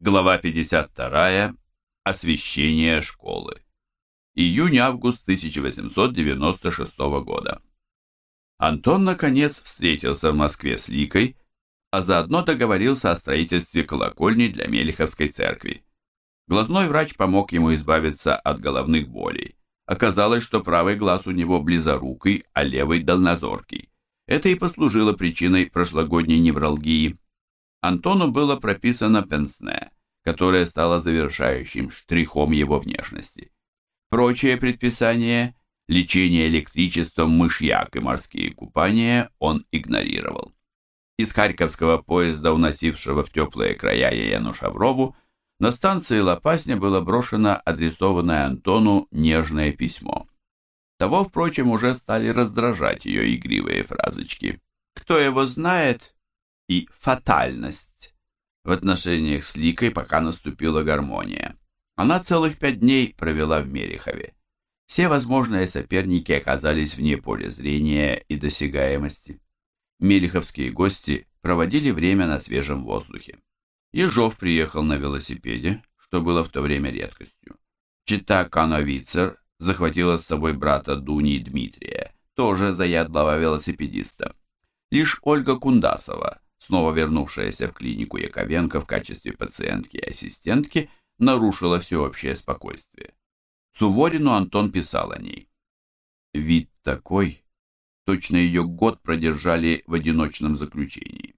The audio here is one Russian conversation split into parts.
Глава 52. Освещение школы. Июнь-август 1896 года. Антон, наконец, встретился в Москве с Ликой, а заодно договорился о строительстве колокольни для Мелиховской церкви. Глазной врач помог ему избавиться от головных болей. Оказалось, что правый глаз у него близорукий, а левый дальнозоркий. Это и послужило причиной прошлогодней невралгии. Антону было прописано пенсне, которое стало завершающим штрихом его внешности. Прочие предписания, лечение электричеством, мышьяк и морские купания он игнорировал. Из харьковского поезда, уносившего в теплые края Елену Шаврову, на станции Лопасня было брошено адресованное Антону нежное письмо. Того, впрочем, уже стали раздражать ее игривые фразочки. «Кто его знает?» И фатальность. В отношениях с Ликой пока наступила гармония. Она целых пять дней провела в Мерехове. Все возможные соперники оказались вне поля зрения и досягаемости. Мелиховские гости проводили время на свежем воздухе. Ежов приехал на велосипеде, что было в то время редкостью. Чита Кановицер захватила с собой брата Дуни Дмитрия, тоже заядлого велосипедиста. Лишь Ольга Кундасова снова вернувшаяся в клинику Яковенко в качестве пациентки и ассистентки, нарушила всеобщее спокойствие. Суворину Антон писал о ней. Вид такой, точно ее год продержали в одиночном заключении.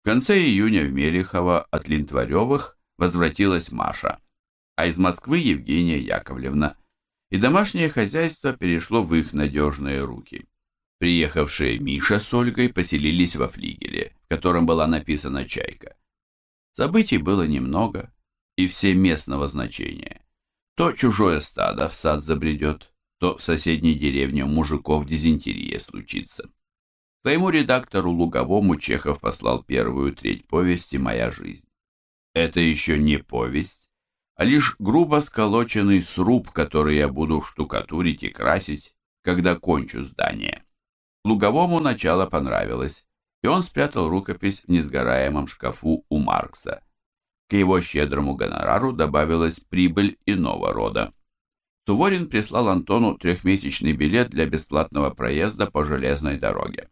В конце июня в Мелехово от Линтваревых возвратилась Маша, а из Москвы Евгения Яковлевна, и домашнее хозяйство перешло в их надежные руки. Приехавшие Миша с Ольгой поселились во флигеле, в котором была написана «Чайка». Событий было немного, и все местного значения. То чужое стадо в сад забредет, то в соседней деревне у мужиков дизентерия случится. Своему редактору Луговому Чехов послал первую треть повести «Моя жизнь». Это еще не повесть, а лишь грубо сколоченный сруб, который я буду штукатурить и красить, когда кончу здание. Луговому начало понравилось, и он спрятал рукопись в несгораемом шкафу у Маркса. К его щедрому гонорару добавилась прибыль иного рода. Суворин прислал Антону трехмесячный билет для бесплатного проезда по железной дороге.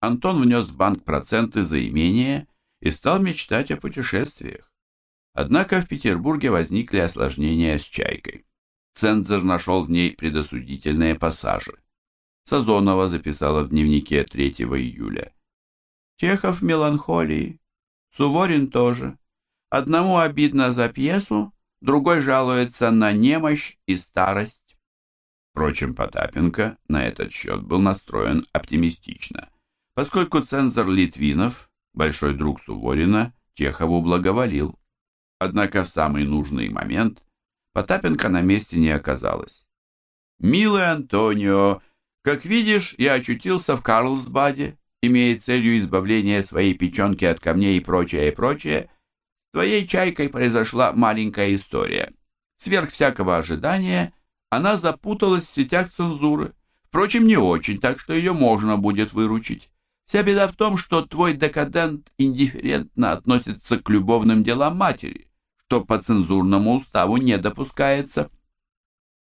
Антон внес в банк проценты за имение и стал мечтать о путешествиях. Однако в Петербурге возникли осложнения с «Чайкой». Цензор нашел в ней предосудительные пассажи. Сазонова записала в дневнике 3 июля. Чехов в меланхолии, Суворин тоже. Одному обидно за пьесу, другой жалуется на немощь и старость. Впрочем, Потапенко на этот счет был настроен оптимистично, поскольку цензор Литвинов, большой друг Суворина, Чехову благоволил. Однако в самый нужный момент Потапенко на месте не оказалось. «Милый Антонио, как видишь, я очутился в Карлсбаде, имея целью избавления своей печенки от камней и прочее, и прочее. С твоей чайкой произошла маленькая история. Сверх всякого ожидания она запуталась в сетях цензуры. Впрочем, не очень, так что ее можно будет выручить. Вся беда в том, что твой декадент индифферентно относится к любовным делам матери, что по цензурному уставу не допускается.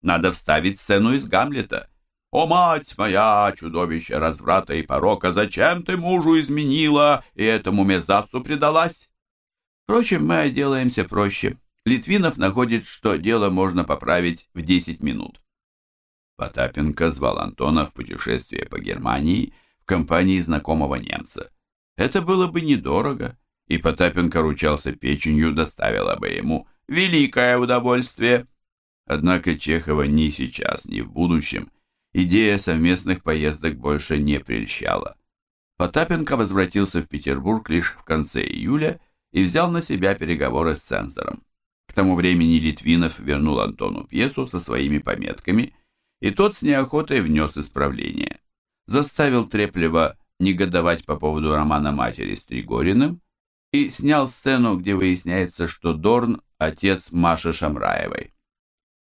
Надо вставить сцену из Гамлета — «О, мать моя, чудовище разврата и порока, зачем ты мужу изменила и этому мерзавцу предалась?» Впрочем, мы отделаемся проще. Литвинов находит, что дело можно поправить в 10 минут. Потапенко звал Антона в путешествие по Германии в компании знакомого немца. Это было бы недорого, и Потапенко ручался печенью, доставило бы ему великое удовольствие. Однако Чехова ни сейчас, ни в будущем идея совместных поездок больше не прельщала. Потапенко возвратился в Петербург лишь в конце июля и взял на себя переговоры с цензором. К тому времени Литвинов вернул Антону пьесу со своими пометками, и тот с неохотой внес исправление. Заставил Треплева негодовать по поводу романа матери с Тригориным и снял сцену, где выясняется, что Дорн – отец Маши Шамраевой.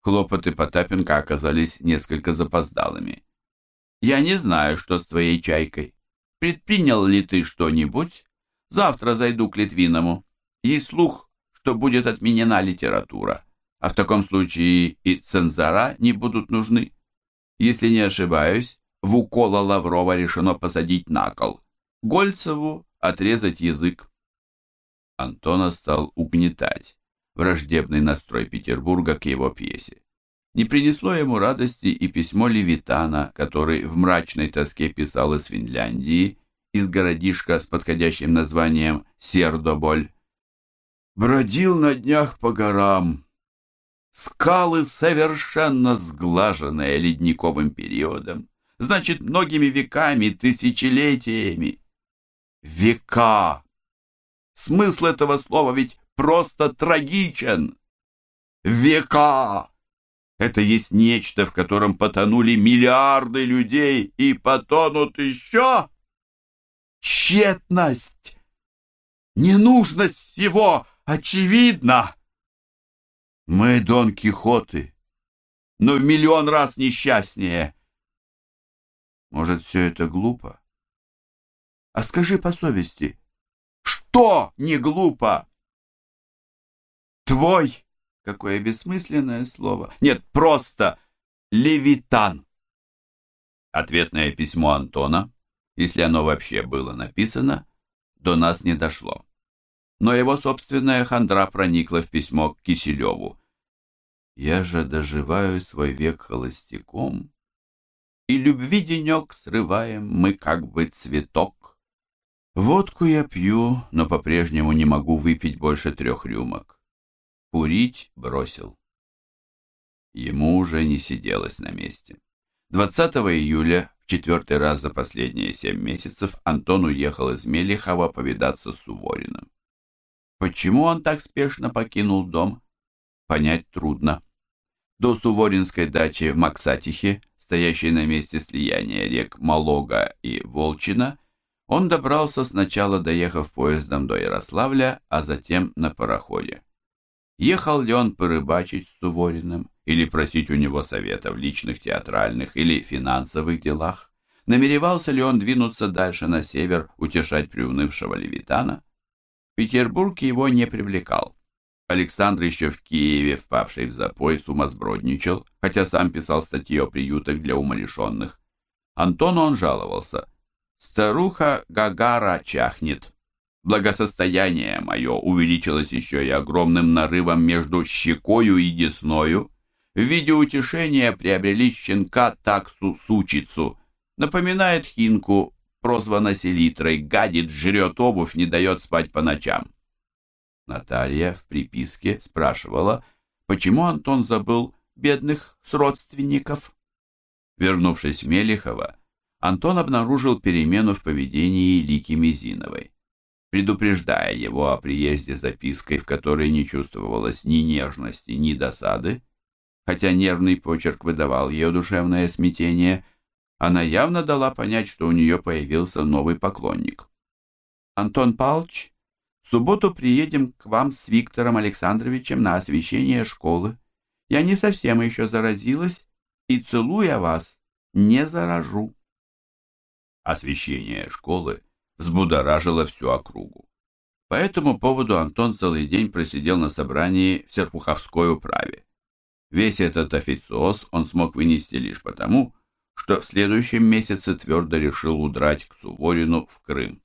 Хлопоты Потапенко оказались несколько запоздалыми. «Я не знаю, что с твоей чайкой. Предпринял ли ты что-нибудь? Завтра зайду к Литвиному. Есть слух, что будет отменена литература, а в таком случае и цензора не будут нужны. Если не ошибаюсь, в укола Лаврова решено посадить на кол, Гольцеву отрезать язык. Антона стал угнетать враждебный настрой Петербурга к его пьесе. Не принесло ему радости и письмо Левитана, который в мрачной тоске писал из Финляндии, из городишка с подходящим названием Сердоболь. «Бродил на днях по горам. Скалы совершенно сглаженные ледниковым периодом, значит, многими веками, тысячелетиями. Века! Смысл этого слова ведь просто трагичен. Века! Это есть нечто, в котором потонули миллиарды людей и потонут еще. Тщетность, ненужность всего очевидна. Мы Дон Кихоты, но в миллион раз несчастнее. Может, все это глупо? А скажи по совести, что не глупо? Твой Какое бессмысленное слово. Нет, просто левитан. Ответное письмо Антона, если оно вообще было написано, до нас не дошло. Но его собственная хандра проникла в письмо к Киселеву. «Я же доживаю свой век холостяком, и любви денек срываем мы как бы цветок. Водку я пью, но по-прежнему не могу выпить больше трех рюмок. Курить бросил. Ему уже не сиделось на месте. 20 июля, в четвертый раз за последние семь месяцев, Антон уехал из Мелихова повидаться с Сувориным. Почему он так спешно покинул дом, понять трудно. До Суворинской дачи в Максатихе, стоящей на месте слияния рек Малога и Волчина, он добрался сначала, доехав поездом до Ярославля, а затем на пароходе. Ехал ли он порыбачить с Сувориным или просить у него совета в личных театральных или финансовых делах? Намеревался ли он двинуться дальше на север, утешать приунывшего Левитана? Петербург его не привлекал. Александр еще в Киеве, впавший в запой, сумасбродничал, хотя сам писал статьи о приютах для умалишенных. Антону он жаловался. «Старуха Гагара чахнет, Благосостояние мое увеличилось еще и огромным нарывом между щекою и десною. В виде утешения приобрели щенка таксу-сучицу. Напоминает хинку, прозвана селитрой, гадит, жрет обувь, не дает спать по ночам. Наталья в приписке спрашивала, почему Антон забыл бедных сродственников. Вернувшись в Мелихово, Антон обнаружил перемену в поведении Лики Мизиновой предупреждая его о приезде запиской, в которой не чувствовалось ни нежности, ни досады, хотя нервный почерк выдавал ее душевное смятение, она явно дала понять, что у нее появился новый поклонник. «Антон Павлович, в субботу приедем к вам с Виктором Александровичем на освещение школы. Я не совсем еще заразилась, и, целуя вас, не заражу». Освещение школы взбудоражило всю округу. По этому поводу Антон целый день просидел на собрании в Серпуховской управе. Весь этот официоз он смог вынести лишь потому, что в следующем месяце твердо решил удрать к Суворину в Крым.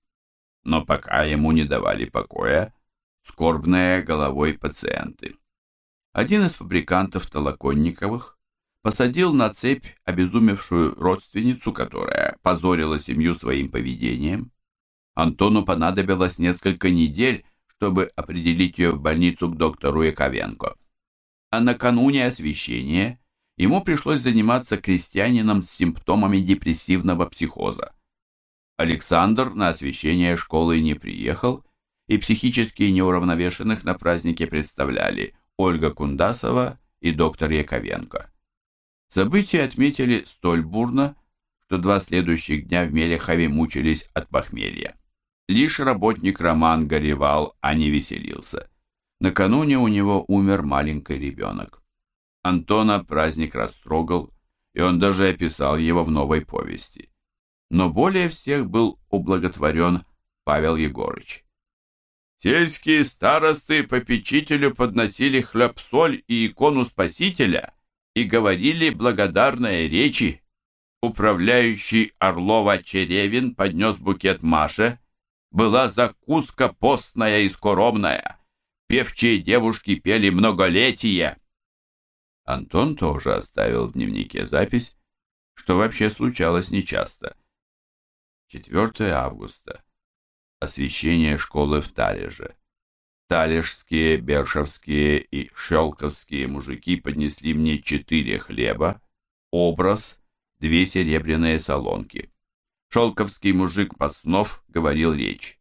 Но пока ему не давали покоя скорбные головой пациенты. Один из фабрикантов Толоконниковых посадил на цепь обезумевшую родственницу, которая позорила семью своим поведением, Антону понадобилось несколько недель, чтобы определить ее в больницу к доктору Яковенко. А накануне освещения ему пришлось заниматься крестьянином с симптомами депрессивного психоза. Александр на освещение школы не приехал, и психически неуравновешенных на празднике представляли Ольга Кундасова и доктор Яковенко. События отметили столь бурно, что два следующих дня в Мелехове мучились от похмелья. Лишь работник Роман горевал, а не веселился. Накануне у него умер маленький ребенок. Антона праздник растрогал, и он даже описал его в новой повести. Но более всех был ублаготворен Павел Егорыч. Сельские старосты попечителю подносили хлеб-соль и икону Спасителя и говорили благодарные речи. Управляющий Орлова-Черевин поднес букет Маше. Была закуска постная и скоромная. Певчие девушки пели многолетие. Антон тоже оставил в дневнике запись, что вообще случалось нечасто. 4 августа. Освещение школы в Талеже. Талежские, Бершевские и Шелковские мужики поднесли мне четыре хлеба, образ, две серебряные солонки. Шелковский мужик Паснов говорил речь.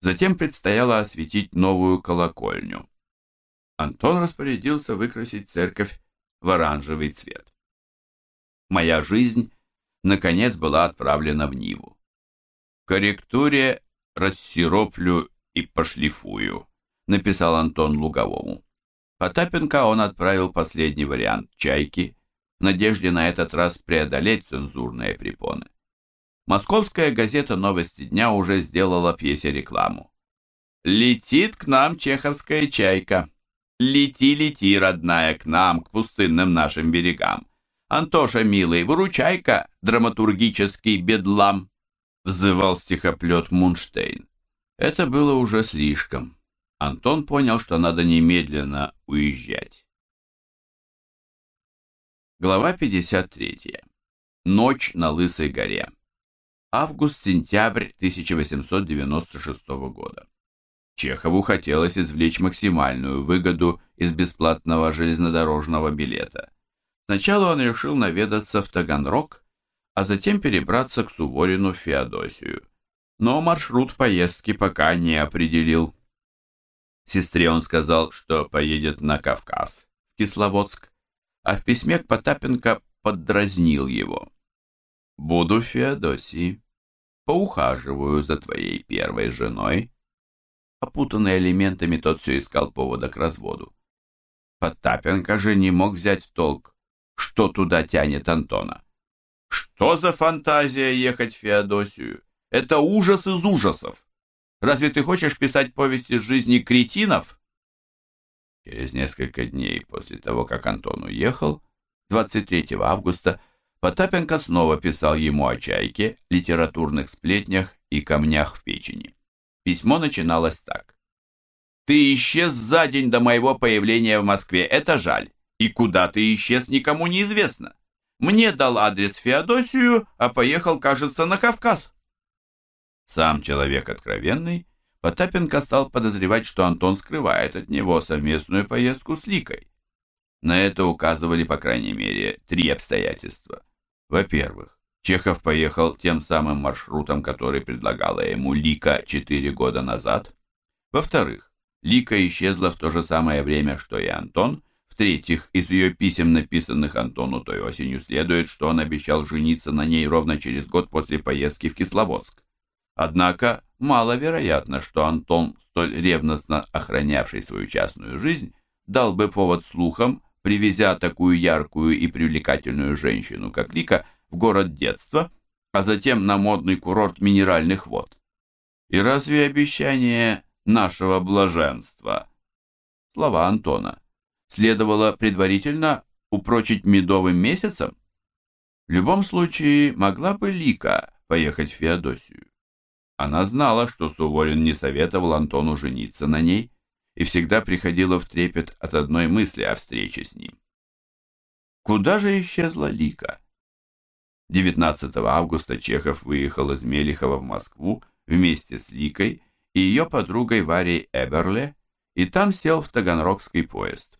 Затем предстояло осветить новую колокольню. Антон распорядился выкрасить церковь в оранжевый цвет. Моя жизнь, наконец, была отправлена в Ниву. В корректуре рассироплю и пошлифую, написал Антон Луговому. Потапенко он отправил последний вариант «Чайки», в надежде на этот раз преодолеть цензурные препоны. Московская газета «Новости дня» уже сделала пьесе рекламу. «Летит к нам чеховская чайка. Лети, лети, родная, к нам, к пустынным нашим берегам. Антоша, милый, выручай-ка, драматургический бедлам!» взывал стихоплет Мунштейн. Это было уже слишком. Антон понял, что надо немедленно уезжать. Глава 53. Ночь на Лысой горе. Август-сентябрь 1896 года. Чехову хотелось извлечь максимальную выгоду из бесплатного железнодорожного билета. Сначала он решил наведаться в Таганрог, а затем перебраться к Суворину в Феодосию. Но маршрут поездки пока не определил. Сестре он сказал, что поедет на Кавказ, в Кисловодск, а в письме к Потапенко поддразнил его. «Буду в Феодосии поухаживаю за твоей первой женой». Опутанный элементами, тот все искал повода к разводу. Потапенко же не мог взять в толк, что туда тянет Антона. Что за фантазия ехать в Феодосию? Это ужас из ужасов. Разве ты хочешь писать повесть из жизни кретинов? Через несколько дней после того, как Антон уехал, 23 августа, Потапенко снова писал ему о чайке, литературных сплетнях и камнях в печени. Письмо начиналось так. «Ты исчез за день до моего появления в Москве, это жаль. И куда ты исчез, никому не известно. Мне дал адрес Феодосию, а поехал, кажется, на Кавказ». Сам человек откровенный, Потапенко стал подозревать, что Антон скрывает от него совместную поездку с Ликой. На это указывали, по крайней мере, три обстоятельства. Во-первых, Чехов поехал тем самым маршрутом, который предлагала ему Лика четыре года назад. Во-вторых, Лика исчезла в то же самое время, что и Антон. В-третьих, из ее писем, написанных Антону той осенью, следует, что он обещал жениться на ней ровно через год после поездки в Кисловодск. Однако маловероятно, что Антон, столь ревностно охранявший свою частную жизнь, дал бы повод слухам, привезя такую яркую и привлекательную женщину, как Лика, в город детства, а затем на модный курорт минеральных вод. И разве обещание нашего блаженства, слова Антона, следовало предварительно упрочить медовым месяцем? В любом случае, могла бы Лика поехать в Феодосию. Она знала, что Суворин не советовал Антону жениться на ней, и всегда приходила в трепет от одной мысли о встрече с ним. Куда же исчезла Лика? 19 августа Чехов выехал из Мелихова в Москву вместе с Ликой и ее подругой Варей Эберле, и там сел в Таганрогский поезд.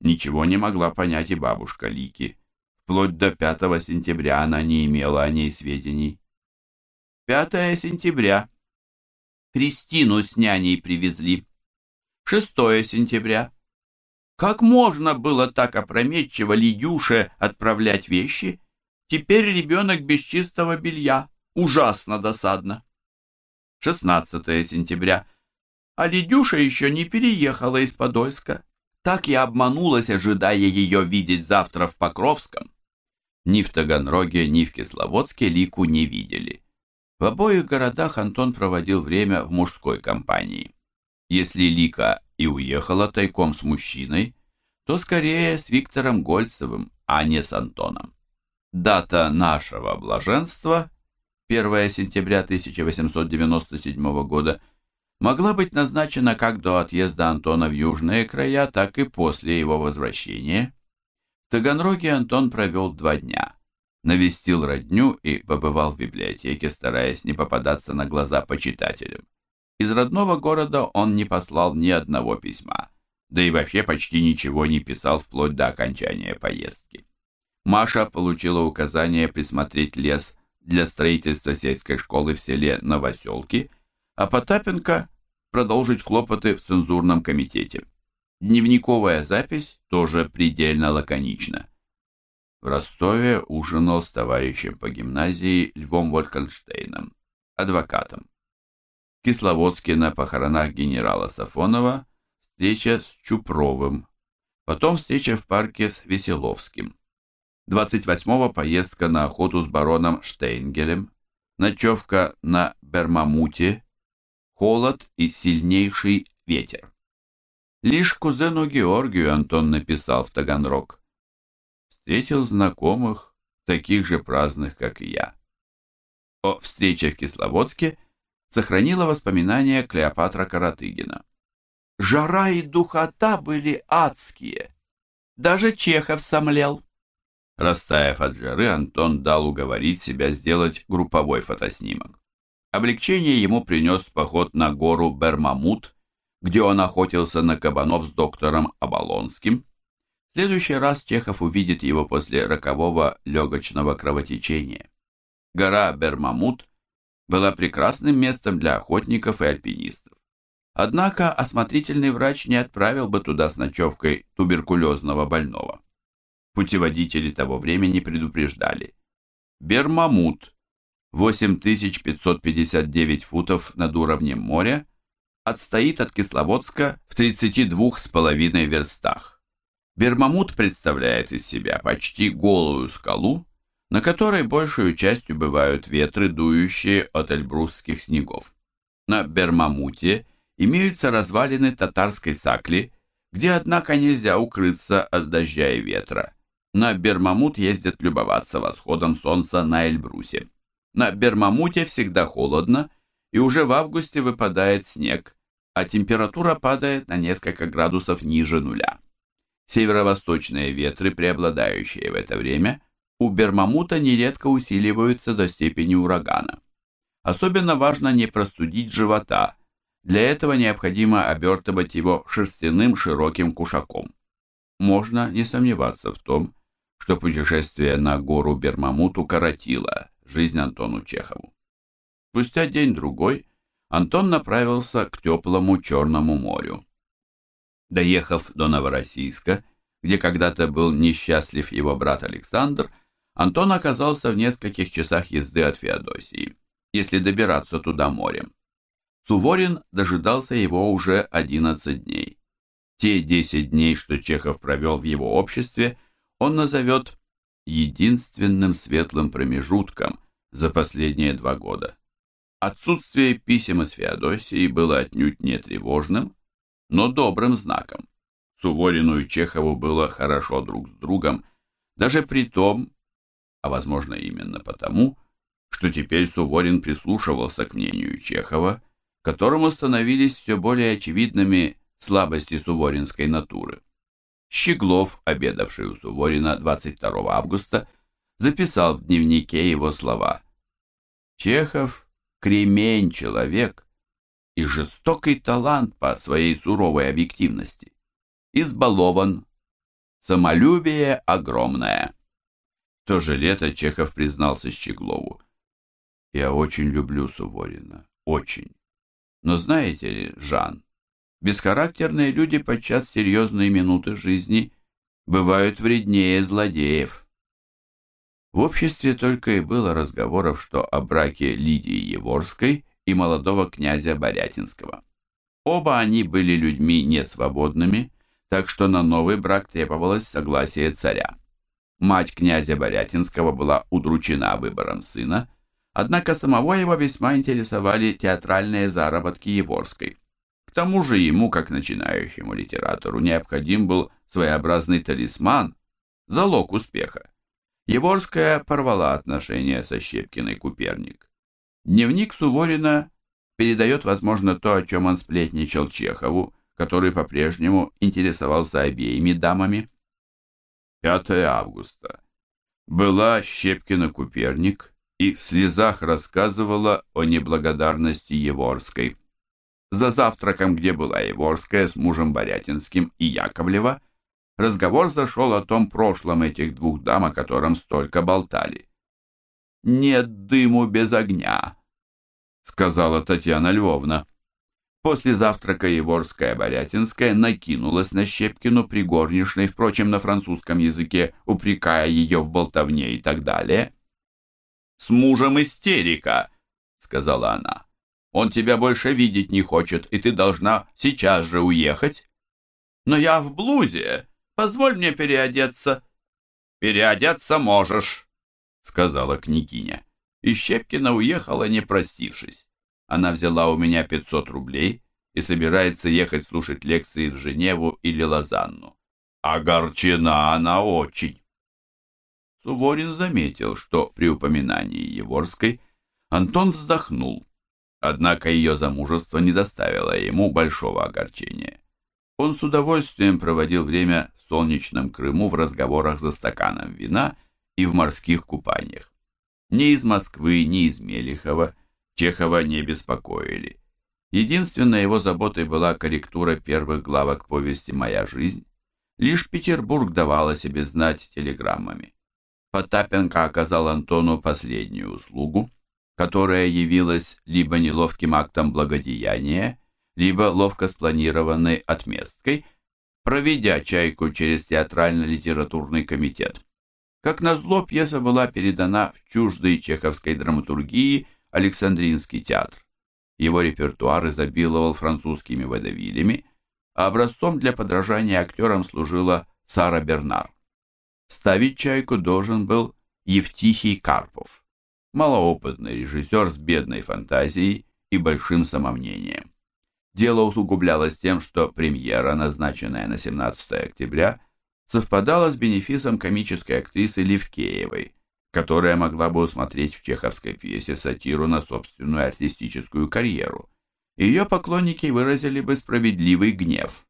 Ничего не могла понять и бабушка Лики. Вплоть до 5 сентября она не имела о ней сведений. 5 сентября. Кристину с няней привезли. 6 сентября. Как можно было так опрометчиво Лидюше отправлять вещи? Теперь ребенок без чистого белья. Ужасно досадно. 16 сентября. А Лидюша еще не переехала из Подольска. Так я обманулась, ожидая ее видеть завтра в Покровском. Ни в Таганроге, ни в Кисловодске Лику не видели. В обоих городах Антон проводил время в мужской компании. Если Лика и уехала тайком с мужчиной, то скорее с Виктором Гольцевым, а не с Антоном. Дата нашего блаженства, 1 сентября 1897 года, могла быть назначена как до отъезда Антона в южные края, так и после его возвращения. В Таганроге Антон провел два дня, навестил родню и побывал в библиотеке, стараясь не попадаться на глаза почитателям. Из родного города он не послал ни одного письма, да и вообще почти ничего не писал вплоть до окончания поездки. Маша получила указание присмотреть лес для строительства сельской школы в селе Новоселки, а Потапенко продолжить хлопоты в цензурном комитете. Дневниковая запись тоже предельно лаконична. В Ростове ужинал с товарищем по гимназии Львом Волькенштейном, адвокатом. Кисловодске на похоронах генерала Сафонова встреча с Чупровым, потом встреча в парке с Веселовским. 28-го поездка на охоту с бароном Штейнгелем, ночевка на Бермамуте, холод и сильнейший ветер. Лишь кузену Георгию Антон написал в Таганрог. Встретил знакомых, таких же праздных, как и я. О встрече в Кисловодске сохранила воспоминания Клеопатра Каратыгина. Жара и духота были адские. Даже Чехов сомлел. Растаяв от жары, Антон дал уговорить себя сделать групповой фотоснимок. Облегчение ему принес поход на гору Бермамут, где он охотился на кабанов с доктором Оболонским. В следующий раз Чехов увидит его после рокового легочного кровотечения. Гора Бермамут была прекрасным местом для охотников и альпинистов. Однако осмотрительный врач не отправил бы туда с ночевкой туберкулезного больного. Путеводители того времени предупреждали. Бермамут, 8559 футов над уровнем моря, отстоит от Кисловодска в 32,5 верстах. Бермамут представляет из себя почти голую скалу, на которой большую частью бывают ветры, дующие от эльбрусских снегов. На Бермамуте имеются развалины татарской сакли, где, однако, нельзя укрыться от дождя и ветра. На Бермамут ездят любоваться восходом солнца на Эльбрусе. На Бермамуте всегда холодно, и уже в августе выпадает снег, а температура падает на несколько градусов ниже нуля. Северо-восточные ветры, преобладающие в это время, у Бермамута нередко усиливаются до степени урагана. Особенно важно не простудить живота – для этого необходимо обертывать его шерстяным широким кушаком. Можно не сомневаться в том, что путешествие на гору Бермамут укоротило жизнь Антону Чехову. Спустя день-другой Антон направился к теплому Черному морю. Доехав до Новороссийска, где когда-то был несчастлив его брат Александр, Антон оказался в нескольких часах езды от Феодосии, если добираться туда морем. Суворин дожидался его уже 11 дней. Те 10 дней, что Чехов провел в его обществе, он назовет единственным светлым промежутком за последние два года. Отсутствие писем из Феодосии было отнюдь не тревожным, но добрым знаком. Суворину и Чехову было хорошо друг с другом, даже при том, а возможно именно потому, что теперь Суворин прислушивался к мнению Чехова которому становились все более очевидными слабости суворинской натуры. Щеглов, обедавший у Суворина 22 августа, записал в дневнике его слова «Чехов – кремень человек и жестокий талант по своей суровой объективности, избалован, самолюбие огромное». То же лето Чехов признался Щеглову «Я очень люблю Суворина, очень». Но знаете ли, Жан, бесхарактерные люди подчас серьезные минуты жизни бывают вреднее злодеев. В обществе только и было разговоров, что о браке Лидии Еворской и молодого князя Борятинского. Оба они были людьми несвободными, так что на новый брак требовалось согласие царя. Мать князя Борятинского была удручена выбором сына, Однако самого его весьма интересовали театральные заработки Еворской. К тому же ему, как начинающему литератору, необходим был своеобразный талисман, залог успеха. Еворская порвала отношения со Щепкиной Куперник. Дневник Суворина передает, возможно, то, о чем он сплетничал Чехову, который по-прежнему интересовался обеими дамами. 5 августа. Была Щепкина Куперник и в слезах рассказывала о неблагодарности Еворской. За завтраком, где была Еворская с мужем Борятинским и Яковлева, разговор зашел о том прошлом этих двух дам, о котором столько болтали. «Нет дыму без огня», — сказала Татьяна Львовна. После завтрака Еворская Борятинская накинулась на Щепкину при горничной, впрочем, на французском языке, упрекая ее в болтовне и так далее. «С мужем истерика», — сказала она. «Он тебя больше видеть не хочет, и ты должна сейчас же уехать». «Но я в блузе. Позволь мне переодеться». «Переодеться можешь», — сказала княгиня. И Щепкина уехала, не простившись. Она взяла у меня 500 рублей и собирается ехать слушать лекции в Женеву или Лозанну. Огорчена она очень. Суворин заметил, что при упоминании Еворской Антон вздохнул, однако ее замужество не доставило ему большого огорчения. Он с удовольствием проводил время в солнечном Крыму в разговорах за стаканом вина и в морских купаниях. Ни из Москвы, ни из Мелихова Чехова не беспокоили. Единственной его заботой была корректура первых главок повести «Моя жизнь». Лишь Петербург давал о себе знать телеграммами. Потапенко оказал Антону последнюю услугу, которая явилась либо неловким актом благодеяния, либо ловко спланированной отместкой, проведя «Чайку» через театрально-литературный комитет. Как назло, пьеса была передана в чуждой чеховской драматургии Александринский театр. Его репертуар изобиловал французскими водевилями, а образцом для подражания актерам служила Сара Бернар. Ставить «Чайку» должен был Евтихий Карпов, малоопытный режиссер с бедной фантазией и большим самомнением. Дело усугублялось тем, что премьера, назначенная на 17 октября, совпадала с бенефисом комической актрисы Левкеевой, которая могла бы усмотреть в чеховской пьесе сатиру на собственную артистическую карьеру. Ее поклонники выразили бы справедливый гнев.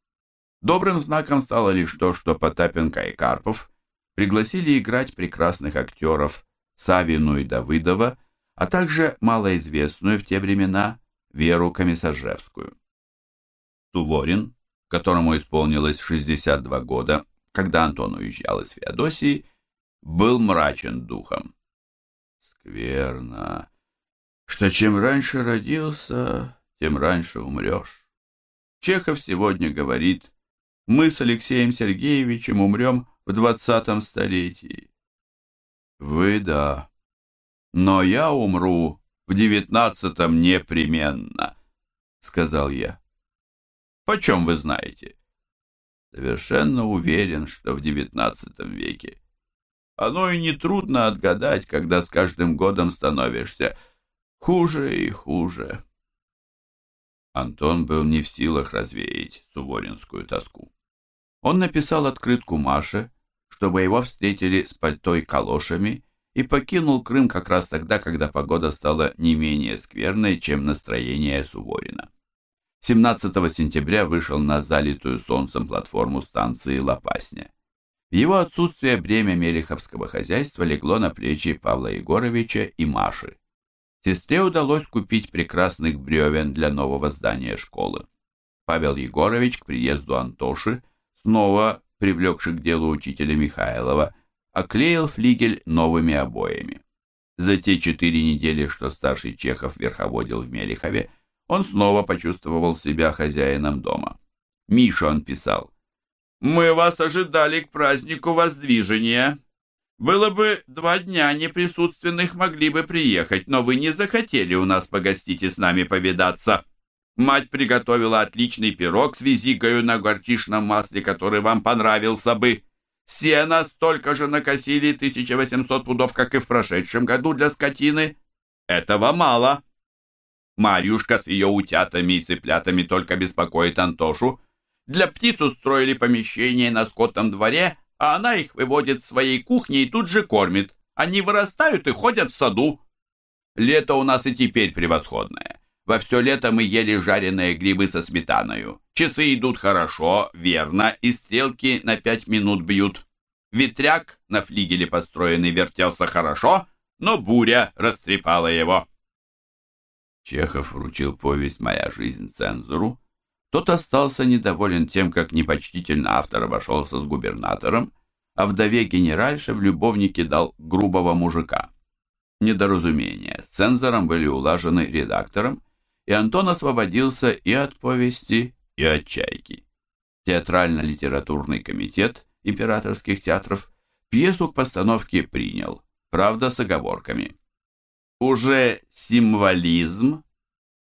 Добрым знаком стало лишь то, что Потапенко и Карпов пригласили играть прекрасных актеров Савину и Давыдова, а также малоизвестную в те времена Веру Комиссажевскую. Суворин, которому исполнилось 62 года, когда Антон уезжал из Феодосии, был мрачен духом. Скверно, что чем раньше родился, тем раньше умрешь. Чехов сегодня говорит, мы с Алексеем Сергеевичем умрем в двадцатом столетии. Вы да, но я умру в девятнадцатом непременно, сказал я. Почем вы знаете? Совершенно уверен, что в девятнадцатом веке. Оно и не трудно отгадать, когда с каждым годом становишься хуже и хуже. Антон был не в силах развеять суворинскую тоску. Он написал открытку Маше, чтобы его встретили с пальтой калошами, и покинул Крым как раз тогда, когда погода стала не менее скверной, чем настроение Суворина. 17 сентября вышел на залитую солнцем платформу станции Лопасня. Его отсутствие бремя мелиховского хозяйства легло на плечи Павла Егоровича и Маши. Сестре удалось купить прекрасных бревен для нового здания школы. Павел Егорович к приезду Антоши, снова привлекший к делу учителя Михайлова, оклеил флигель новыми обоями. За те четыре недели, что старший Чехов верховодил в Мелихове, он снова почувствовал себя хозяином дома. Миша он писал. «Мы вас ожидали к празднику воздвижения. Было бы два дня неприсутственных, могли бы приехать, но вы не захотели у нас погостить и с нами повидаться. Мать приготовила отличный пирог с визикою на горчишном масле, который вам понравился бы. Сена столько же накосили 1800 пудов, как и в прошедшем году для скотины. Этого мало». Марьюшка с ее утятами и цыплятами только беспокоит Антошу. Для птиц устроили помещение на скотном дворе, а она их выводит с своей кухни и тут же кормит. Они вырастают и ходят в саду. Лето у нас и теперь превосходное. Во все лето мы ели жареные грибы со сметаною. Часы идут хорошо, верно, и стрелки на пять минут бьют. Ветряк на флигеле построенный вертелся хорошо, но буря растрепала его. Чехов вручил повесть «Моя жизнь» цензору. Тот остался недоволен тем, как непочтительно автор обошелся с губернатором, а вдове генеральше в любовнике дал грубого мужика. Недоразумения с цензором были улажены редактором, и Антон освободился и от повести, и от чайки. Театрально-литературный комитет императорских театров пьесу к постановке принял, правда с оговорками. Уже символизм,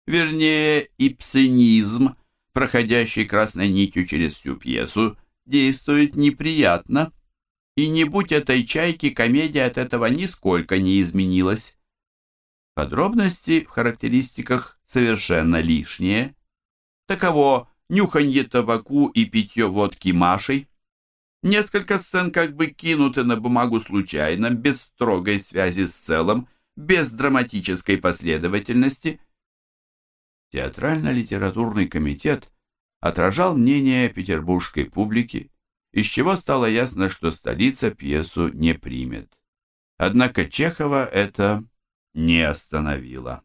вернее ипсенизм, проходящий красной нитью через всю пьесу, действует неприятно, и не будь этой чайки, комедия от этого нисколько не изменилась. Подробности в характеристиках совершенно лишние. Таково нюханье табаку и питье водки Машей. Несколько сцен как бы кинуты на бумагу случайно, без строгой связи с целым, без драматической последовательности. Театрально-литературный комитет отражал мнение петербургской публики, из чего стало ясно, что столица пьесу не примет. Однако Чехова это не остановило.